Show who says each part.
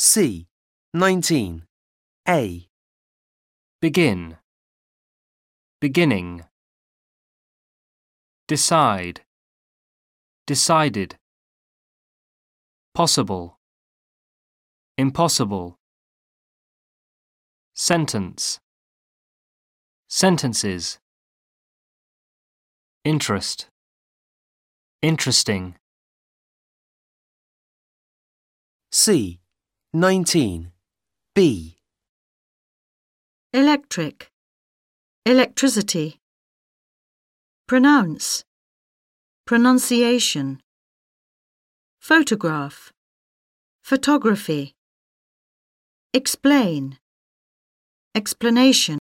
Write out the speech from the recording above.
Speaker 1: C. 19. A.
Speaker 2: Begin. Beginning. Decide. Decided. Possible. Impossible. Sentence. Sentences. Interest. Interesting.
Speaker 1: C. 19. B.
Speaker 3: electric, electricity. Pronounce, pronunciation. Photograph, photography. Explain, explanation.